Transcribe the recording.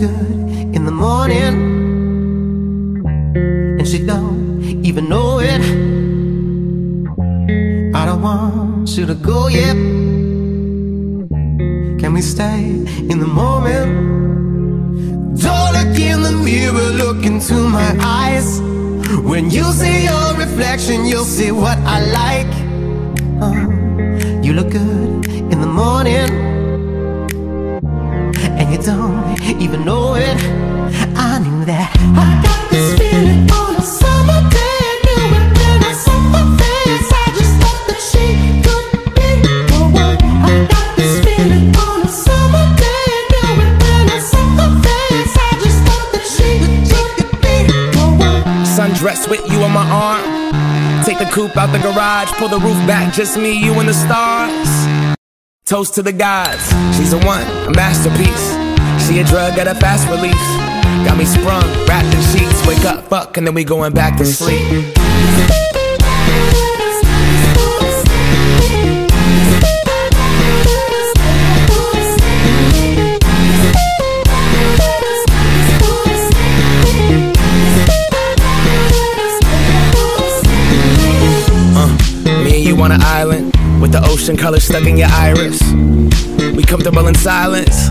good in the morning, and she don't even know it. I don't want you to go yet. Can we stay in the moment? Don't look in the mirror, look into my eyes. When you see your reflection, you'll see what I like. Uh, you look good even know it. I knew that. I got this feeling on a summer day. Knew it when I saw her face. I just thought that she could be the one. I got this feeling on a summer day. Knew it when I saw her face. I just thought that she could be the one. Sundress with you on my arm. Take the coupe out the garage, pull the roof back, just me, you, and the stars. Toast to the gods, she's a one, a masterpiece. She a drug at a fast release. Got me sprung, wrapped in sheets. Wake up, fuck, and then we going back to sleep. Uh, you on an island with the ocean color stuck in your iris. We comfortable in silence,